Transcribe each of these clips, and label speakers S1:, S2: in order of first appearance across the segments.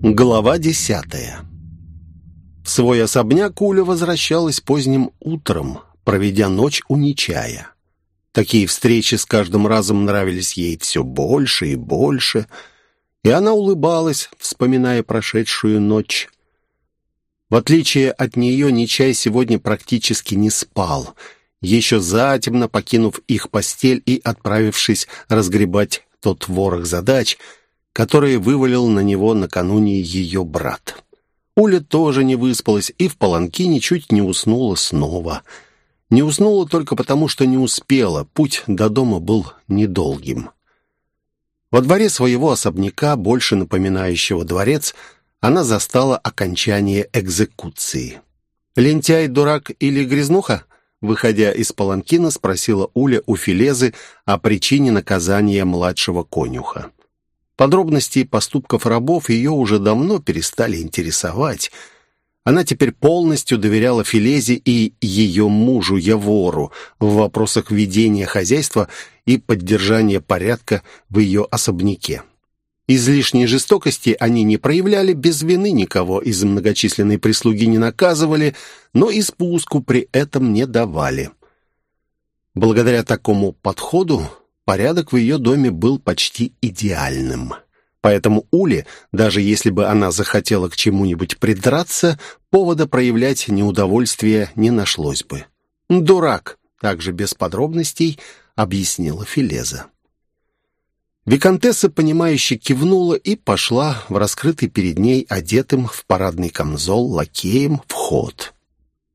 S1: Глава десятая В свой особняк Уля возвращалась поздним утром, проведя ночь у Нечая. Такие встречи с каждым разом нравились ей все больше и больше, и она улыбалась, вспоминая прошедшую ночь. В отличие от нее, Нечай сегодня практически не спал, еще затемно покинув их постель и отправившись разгребать тот ворох задач — которые вывалил на него накануне ее брат. Уля тоже не выспалась и в паланкине чуть не уснула снова. Не уснула только потому, что не успела, путь до дома был недолгим. Во дворе своего особняка, больше напоминающего дворец, она застала окончание экзекуции. «Лентяй, дурак или грязнуха?» Выходя из паланкина, спросила Уля у Филезы о причине наказания младшего конюха. Подробности поступков рабов ее уже давно перестали интересовать. Она теперь полностью доверяла Филезе и ее мужу Явору в вопросах ведения хозяйства и поддержания порядка в ее особняке. Излишней жестокости они не проявляли, без вины никого из многочисленной прислуги не наказывали, но и спуску при этом не давали. Благодаря такому подходу порядок в ее доме был почти идеальным. Поэтому Уле, даже если бы она захотела к чему-нибудь придраться, повода проявлять неудовольствие не нашлось бы. «Дурак!» — также без подробностей объяснила Филеза. Викантесса, понимающе кивнула и пошла в раскрытый перед ней одетым в парадный камзол лакеем в ход.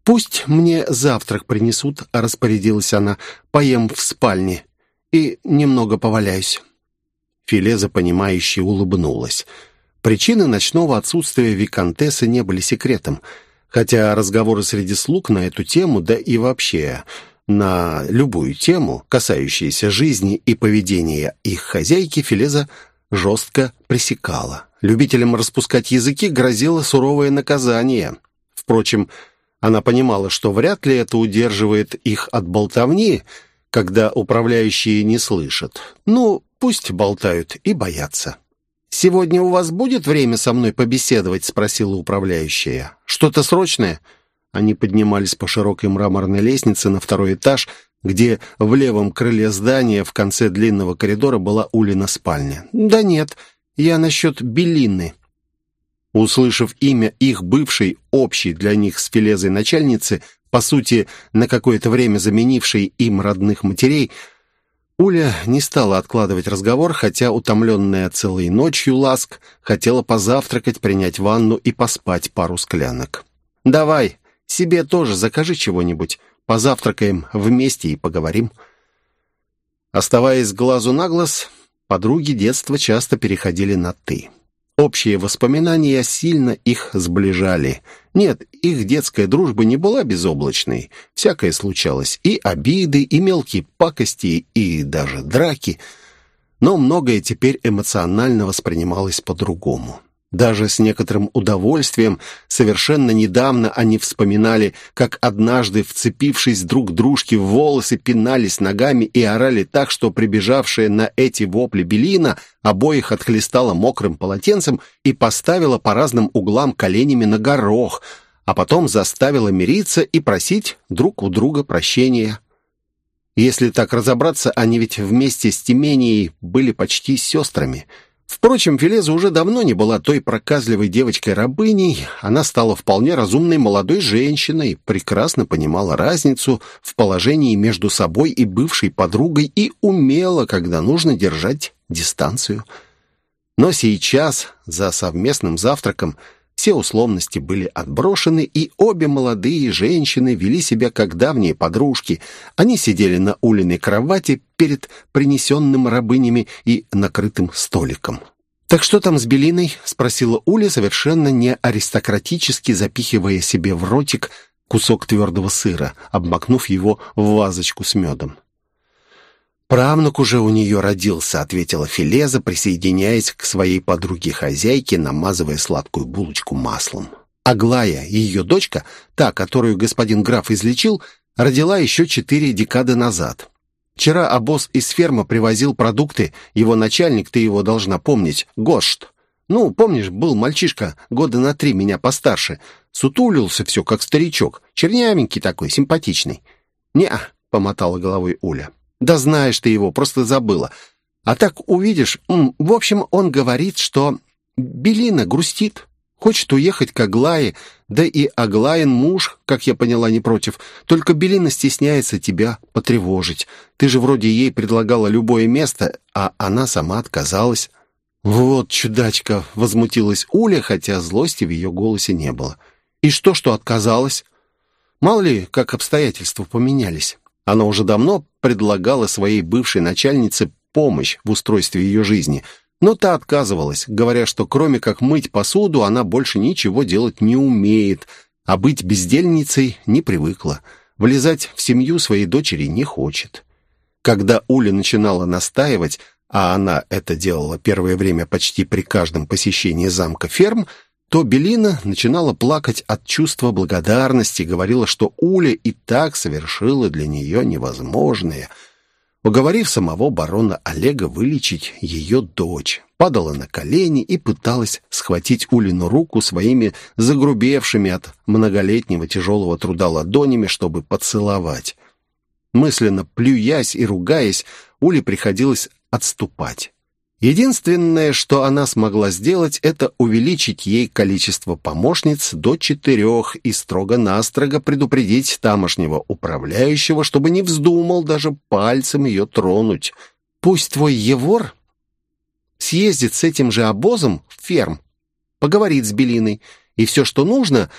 S1: «Пусть мне завтрак принесут», — распорядилась она, — «поем в спальне и немного поваляюсь». Филеза, понимающе улыбнулась. Причины ночного отсутствия виконтессы не были секретом, хотя разговоры среди слуг на эту тему, да и вообще на любую тему, касающуюся жизни и поведения их хозяйки, Филеза жестко пресекала. Любителям распускать языки грозило суровое наказание. Впрочем, она понимала, что вряд ли это удерживает их от болтовни, когда управляющие не слышат. Ну, пусть болтают и боятся. «Сегодня у вас будет время со мной побеседовать?» — спросила управляющая. «Что-то срочное?» Они поднимались по широкой мраморной лестнице на второй этаж, где в левом крыле здания в конце длинного коридора была Улина спальня. «Да нет, я насчет Белины». Услышав имя их бывшей, общей для них с Филезой начальницы, по сути, на какое-то время заменившей им родных матерей, Уля не стала откладывать разговор, хотя, утомленная целой ночью ласк, хотела позавтракать, принять ванну и поспать пару склянок. «Давай, себе тоже закажи чего-нибудь, позавтракаем вместе и поговорим». Оставаясь глазу на глаз, подруги детства часто переходили на «ты». Общие воспоминания сильно их сближали – нет, их детская дружба не была безоблачной. Всякое случалось. И обиды, и мелкие пакости, и даже драки. Но многое теперь эмоционально воспринималось по-другому. Даже с некоторым удовольствием совершенно недавно они вспоминали, как однажды, вцепившись друг дружке в волосы, пинались ногами и орали так, что прибежавшая на эти вопли Белина обоих отхлестала мокрым полотенцем и поставила по разным углам коленями на горох, а потом заставила мириться и просить друг у друга прощения. Если так разобраться, они ведь вместе с Тименией были почти сестрами — Впрочем, Филеза уже давно не была той проказливой девочкой-рабыней. Она стала вполне разумной молодой женщиной, прекрасно понимала разницу в положении между собой и бывшей подругой и умела, когда нужно, держать дистанцию. Но сейчас, за совместным завтраком, все условности были отброшены, и обе молодые женщины вели себя как давние подружки. Они сидели на улиной кровати перед принесенным рабынями и накрытым столиком. «Так что там с Белиной?» — спросила Уля, совершенно не аристократически запихивая себе в ротик кусок твердого сыра, обмакнув его в вазочку с медом. «Правнук уже у нее родился», — ответила Филеза, присоединяясь к своей подруге-хозяйке, намазывая сладкую булочку маслом. Аглая, ее дочка, та, которую господин граф излечил, родила еще четыре декады назад. Вчера обоз из фермы привозил продукты, его начальник, ты его должна помнить, Гошт. Ну, помнишь, был мальчишка, года на три меня постарше. Сутулился все, как старичок. Чернявенький такой, симпатичный. «Не-а», — помотала головой Уля. «Да знаешь ты его, просто забыла. А так увидишь... В общем, он говорит, что Белина грустит, хочет уехать к Аглае, да и Аглаин муж, как я поняла, не против. Только Белина стесняется тебя потревожить. Ты же вроде ей предлагала любое место, а она сама отказалась». «Вот чудачка!» — возмутилась Уля, хотя злости в ее голосе не было. «И что, что отказалась?» Мало ли, как обстоятельства поменялись. Она уже давно предлагала своей бывшей начальнице помощь в устройстве ее жизни, но та отказывалась, говоря, что кроме как мыть посуду, она больше ничего делать не умеет, а быть бездельницей не привыкла. Влезать в семью своей дочери не хочет. Когда Уля начинала настаивать, а она это делала первое время почти при каждом посещении замка ферм, то Белина начинала плакать от чувства благодарности, говорила, что Уля и так совершила для нее невозможное, уговорив самого барона Олега вылечить ее дочь. Падала на колени и пыталась схватить Улину руку своими загрубевшими от многолетнего тяжелого труда ладонями, чтобы поцеловать. Мысленно плюясь и ругаясь, Уле приходилось отступать. Единственное, что она смогла сделать, это увеличить ей количество помощниц до четырех и строго-настрого предупредить тамошнего управляющего, чтобы не вздумал даже пальцем ее тронуть. Пусть твой Евор съездит с этим же обозом в ферм, поговорит с Белиной, и все, что нужно...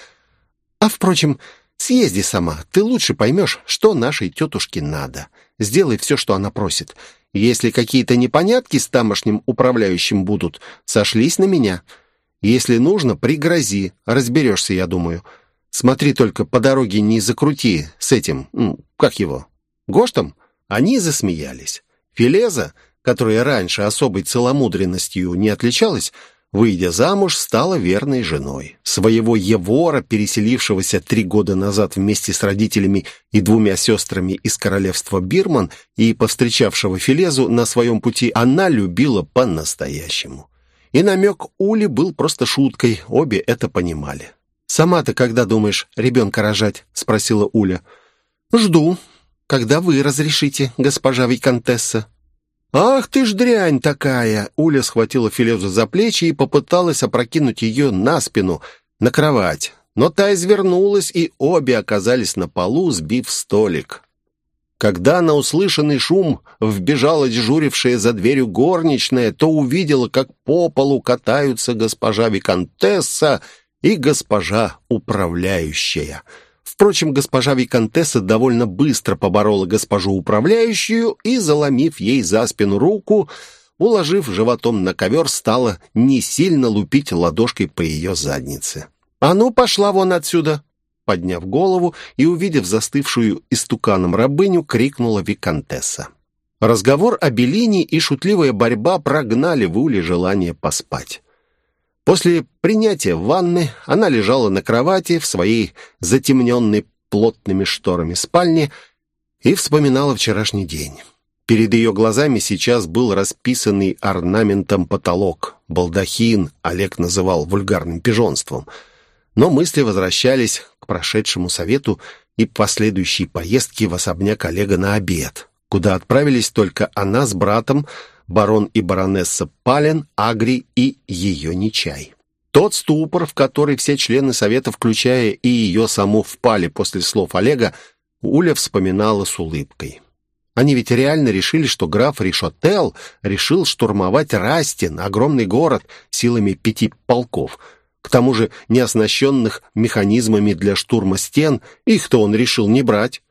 S1: А, впрочем, съезди сама, ты лучше поймешь, что нашей тетушке надо. Сделай все, что она просит. Если какие-то непонятки с тамошним управляющим будут, сошлись на меня. Если нужно, пригрози. Разберешься, я думаю. Смотри только, по дороге не закрути с этим, как его, Гоштом. Они засмеялись. Филеза, которая раньше особой целомудренностью не отличалась, выйдя замуж, стала верной женой. Своего Евора, переселившегося три года назад вместе с родителями и двумя сестрами из королевства Бирман и повстречавшего Филезу на своем пути, она любила по-настоящему. И намек Ули был просто шуткой, обе это понимали. «Сама-то когда думаешь ребенка рожать?» — спросила Уля. «Жду. Когда вы разрешите, госпожа Викантесса?» «Ах ты ж дрянь такая!» Уля схватила Филезу за плечи и попыталась опрокинуть ее на спину, на кровать. Но та извернулась, и обе оказались на полу, сбив столик. Когда на услышанный шум вбежала дежурившая за дверью горничная, то увидела, как по полу катаются госпожа Викантесса и госпожа управляющая — Впрочем, госпожа Викантесса довольно быстро поборола госпожу управляющую и, заломив ей за спину руку, уложив животом на ковер, стала не сильно лупить ладошкой по ее заднице. «А ну, пошла вон отсюда!» Подняв голову и увидев застывшую истуканом рабыню, крикнула Викантесса. Разговор о Белине и шутливая борьба прогнали в Уле желание поспать. После принятия ванны она лежала на кровати в своей затемненной плотными шторами спальне и вспоминала вчерашний день. Перед ее глазами сейчас был расписанный орнаментом потолок. Балдахин Олег называл вульгарным пижонством. Но мысли возвращались к прошедшему совету и последующей поездке в особняк Олега на обед, куда отправились только она с братом, барон и баронесса Пален, Агри и ее Нечай. Тот ступор, в который все члены совета, включая и ее саму, впали после слов Олега, Уля вспоминала с улыбкой. Они ведь реально решили, что граф Ришотел решил штурмовать Растин, огромный город, силами пяти полков. К тому же неоснащенных механизмами для штурма стен, их-то он решил не брать.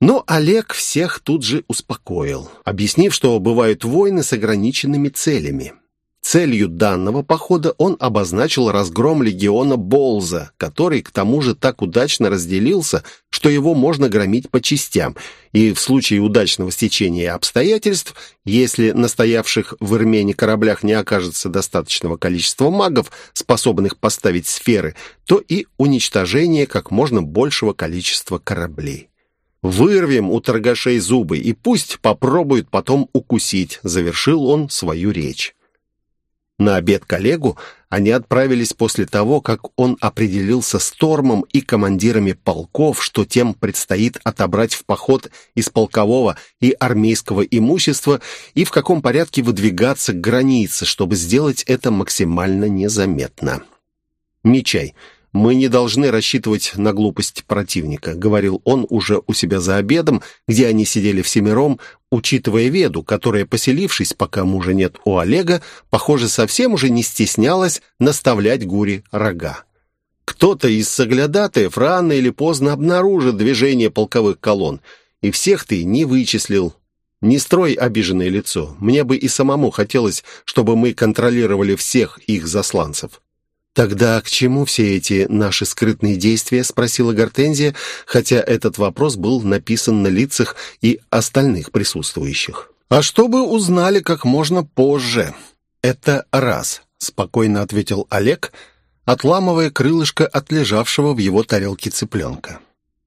S1: Но Олег всех тут же успокоил, объяснив, что бывают войны с ограниченными целями. Целью данного похода он обозначил разгром легиона Болза, который к тому же так удачно разделился, что его можно громить по частям, и в случае удачного стечения обстоятельств, если на стоявших в Ирмене кораблях не окажется достаточного количества магов, способных поставить сферы, то и уничтожение как можно большего количества кораблей. Вырвем у торгашей зубы, и пусть попробуют потом укусить», — завершил он свою речь. На обед коллегу они отправились после того, как он определился с Тормом и командирами полков, что тем предстоит отобрать в поход из полкового и армейского имущества и в каком порядке выдвигаться к границе, чтобы сделать это максимально незаметно. «Мечай, мы не должны рассчитывать на глупость противника», — говорил он уже у себя за обедом, где они сидели всемиром, учитывая Веду, которая, поселившись, пока мужа нет у Олега, похоже, совсем уже не стеснялась наставлять Гури рога. Кто-то из соглядатаев рано или поздно обнаружит движение полковых колонн, и всех ты не вычислил. Не строй обиженное лицо. Мне бы и самому хотелось, чтобы мы контролировали всех их засланцев. «Тогда к чему все эти наши скрытные действия?» — спросила Гортензия, хотя этот вопрос был написан на лицах и остальных присутствующих. «А чтобы узнали как можно позже. Это раз», — спокойно ответил Олег, отламывая крылышко от лежавшего в его тарелке цыпленка.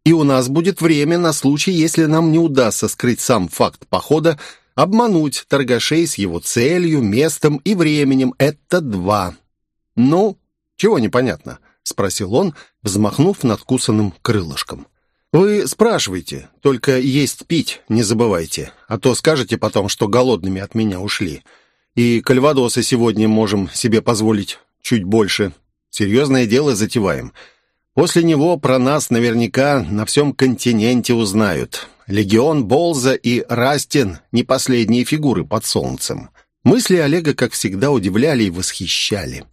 S1: «И у нас будет время на случай, если нам не удастся скрыть сам факт похода, обмануть торгашей с его целью, местом и временем. Это два. Ну, «Чего непонятно?» — спросил он, взмахнув надкусанным крылышком. «Вы спрашивайте, только есть пить не забывайте, а то скажете потом, что голодными от меня ушли. И кальвадоса сегодня можем себе позволить чуть больше. Серьезное дело затеваем. После него про нас наверняка на всем континенте узнают. Легион Болза и Растин — не последние фигуры под солнцем». Мысли Олега, как всегда, удивляли и восхищали.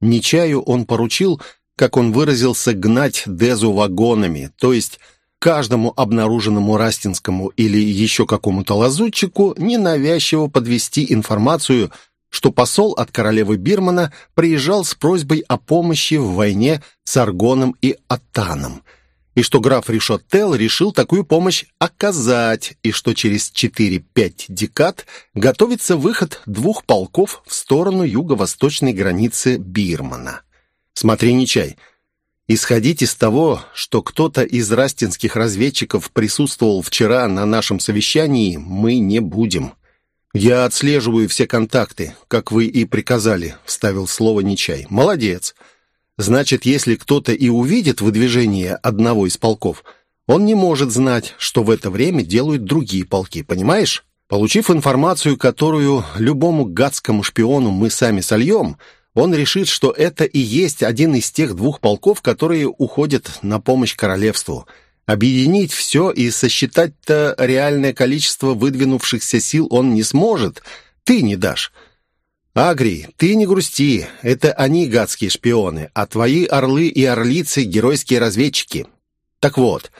S1: Нечаю он поручил, как он выразился, гнать Дезу вагонами, то есть каждому обнаруженному растинскому или еще какому-то лазутчику ненавязчиво подвести информацию, что посол от королевы Бирмана приезжал с просьбой о помощи в войне с Аргоном и Атаном – и что граф Ришоттел решил такую помощь оказать, и что через 4-5 декад готовится выход двух полков в сторону юго-восточной границы Бирмана. Смотри, Нечай, исходить из того, что кто-то из растинских разведчиков присутствовал вчера на нашем совещании, мы не будем. «Я отслеживаю все контакты, как вы и приказали», — вставил слово Нечай. «Молодец». Значит, если кто-то и увидит выдвижение одного из полков, он не может знать, что в это время делают другие полки, понимаешь? Получив информацию, которую любому гадскому шпиону мы сами сольем, он решит, что это и есть один из тех двух полков, которые уходят на помощь королевству. Объединить все и сосчитать-то реальное количество выдвинувшихся сил он не сможет. Ты не дашь. «Агри, ты не грусти, это они гадские шпионы, а твои орлы и орлицы — геройские разведчики. Так вот,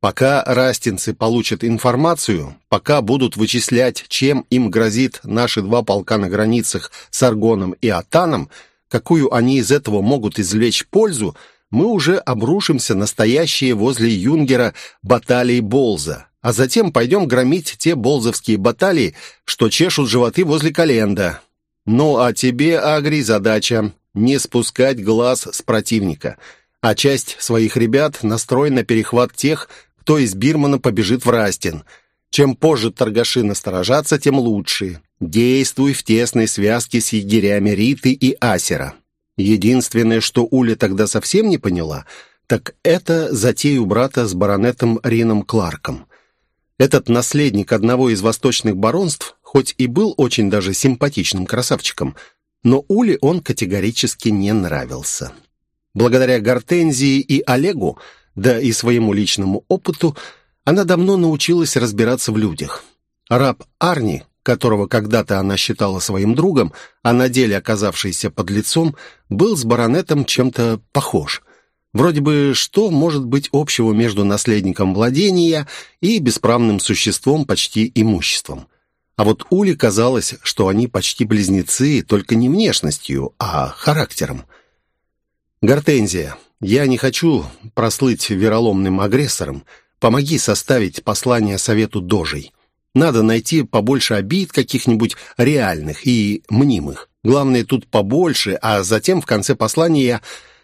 S1: пока растинцы получат информацию, пока будут вычислять, чем им грозит наши два полка на границах с Аргоном и Атаном, какую они из этого могут извлечь пользу, мы уже обрушимся настоящие возле Юнгера баталии Болза, а затем пойдем громить те болзовские баталии, что чешут животы возле Календа». Ну, а тебе, Агри, задача не спускать глаз с противника, а часть своих ребят настрой на перехват тех, кто из Бирмана побежит в Растин. Чем позже торгаши насторожатся, тем лучше. Действуй в тесной связке с егерями Риты и Асера. Единственное, что Уля тогда совсем не поняла, так это затею брата с баронетом Рином Кларком. Этот наследник одного из восточных баронств хоть и был очень даже симпатичным красавчиком, но Уле он категорически не нравился. Благодаря Гортензии и Олегу, да и своему личному опыту, она давно научилась разбираться в людях. Раб Арни, которого когда-то она считала своим другом, а на деле оказавшийся под лицом, был с баронетом чем-то похож. Вроде бы что может быть общего между наследником владения и бесправным существом почти имуществом? А вот Уле казалось, что они почти близнецы, только не внешностью, а характером. «Гортензия, я не хочу прослыть вероломным агрессором. Помоги составить послание Совету Дожей. Надо найти побольше обид каких-нибудь реальных и мнимых. Главное, тут побольше, а затем в конце послания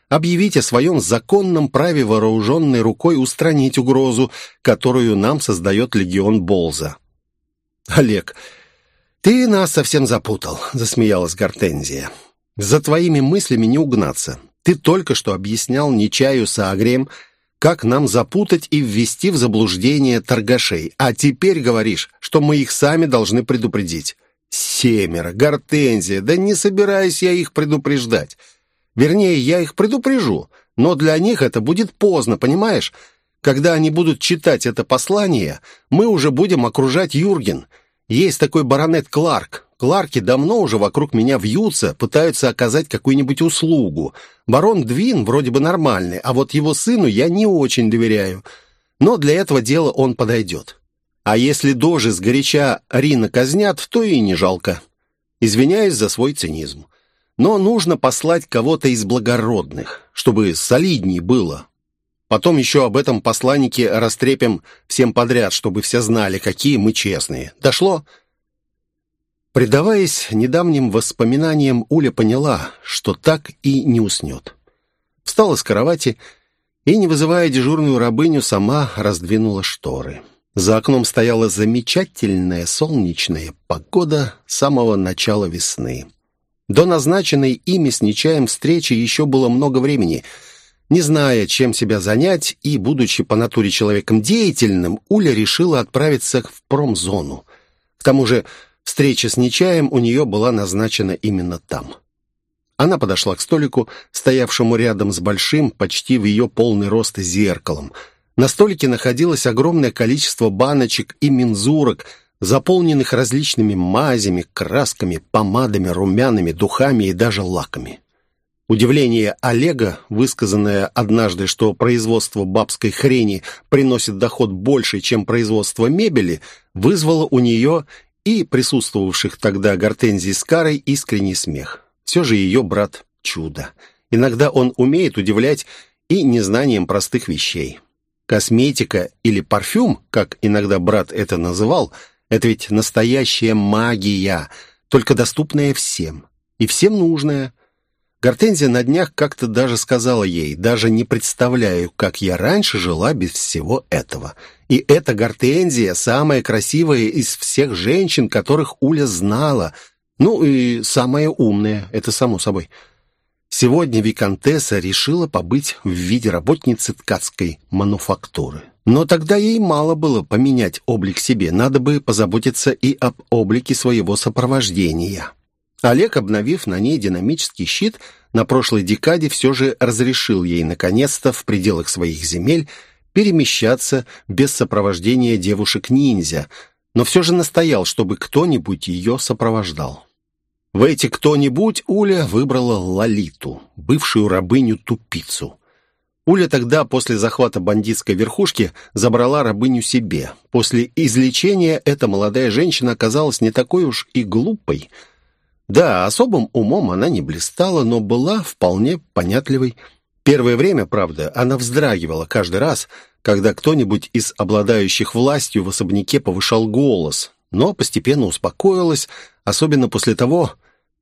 S1: объявить о своем законном праве вооруженной рукой устранить угрозу, которую нам создает легион Болза. «Олег, ты нас совсем запутал», — засмеялась Гортензия. За твоими мыслями не угнаться. Ты только что объяснял Нечаю с Агрием, как нам запутать и ввести в заблуждение торгашей, а теперь говоришь, что мы их сами должны предупредить. Семеро, гортензия, да не собираюсь я их предупреждать. Вернее, я их предупрежу, но для них это будет поздно, понимаешь? Когда они будут читать это послание, мы уже будем окружать Юрген. Есть такой баронет Кларк. Кларки давно уже вокруг меня вьются, пытаются оказать какую-нибудь услугу. Барон Двин вроде бы нормальный, а вот его сыну я не очень доверяю. Но для этого дела он подойдет. А если дожи сгоряча Рина казнят, то и не жалко. Извиняюсь за свой цинизм. Но нужно послать кого-то из благородных, чтобы солидней было. Потом еще об этом посланнике растрепим всем подряд, чтобы все знали, какие мы честные. Дошло?» Предаваясь недавним воспоминаниям, Уля поняла, что так и не уснет. Встала с кровати и, не вызывая дежурную рабыню, сама раздвинула шторы. За окном стояла замечательная солнечная погода самого начала весны. До назначенной ими с Нечаем встречи еще было много времени. Не зная, чем себя занять, и, будучи по натуре человеком деятельным, Уля решила отправиться в промзону. К тому же Встреча с Нечаем у нее была назначена именно там. Она подошла к столику, стоявшему рядом с большим, почти в ее полный рост зеркалом. На столике находилось огромное количество баночек и мензурок, заполненных различными мазями, красками, помадами, румянами, духами и даже лаками. Удивление Олега, высказанное однажды, что производство бабской хрени приносит доход больше, чем производство мебели, вызвало у нее и присутствовавших тогда Гортензии с Карой искренний смех. Все же ее брат — чудо. Иногда он умеет удивлять и незнанием простых вещей. Косметика или парфюм, как иногда брат это называл, это ведь настоящая магия, только доступная всем. И всем нужная. Гортензия на днях как-то даже сказала ей, даже не представляю, как я раньше жила без всего этого. И эта Гортензия самая красивая из всех женщин, которых Уля знала. Ну и самая умная, это само собой. Сегодня Викантесса решила побыть в виде работницы ткацкой мануфактуры. Но тогда ей мало было поменять облик себе, надо бы позаботиться и об облике своего сопровождения. Олег, обновив на ней динамический щит, на прошлой декаде все же разрешил ей, наконец-то, в пределах своих земель перемещаться без сопровождения девушек-ниндзя, но все же настоял, чтобы кто-нибудь ее сопровождал. В эти кто-нибудь Уля выбрала Лолиту, бывшую рабыню-тупицу. Уля тогда, после захвата бандитской верхушки, забрала рабыню себе. После излечения эта молодая женщина оказалась не такой уж и глупой – да, особым умом она не блистала, но была вполне понятливой. Первое время, правда, она вздрагивала каждый раз, когда кто-нибудь из обладающих властью в особняке повышал голос, но постепенно успокоилась, особенно после того,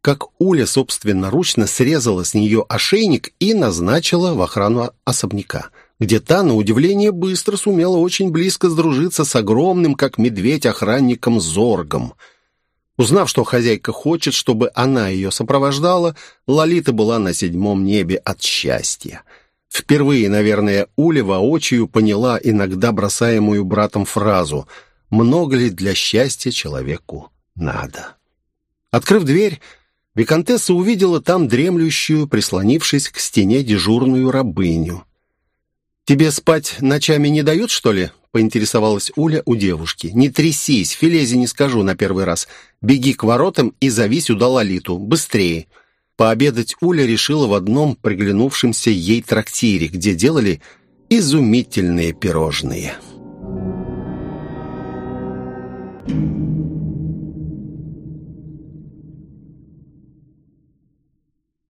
S1: как Уля собственноручно срезала с нее ошейник и назначила в охрану особняка, где та, на удивление, быстро сумела очень близко сдружиться с огромным, как медведь, охранником Зоргом — Узнав, что хозяйка хочет, чтобы она ее сопровождала, Лолита была на седьмом небе от счастья. Впервые, наверное, Уля воочию поняла иногда бросаемую братом фразу «Много ли для счастья человеку надо?». Открыв дверь, Викантесса увидела там дремлющую, прислонившись к стене дежурную рабыню. «Тебе спать ночами не дают, что ли?» поинтересовалась Уля у девушки. «Не трясись, Филези не скажу на первый раз. Беги к воротам и зови сюда Лолиту. Быстрее!» Пообедать Уля решила в одном приглянувшемся ей трактире, где делали изумительные пирожные.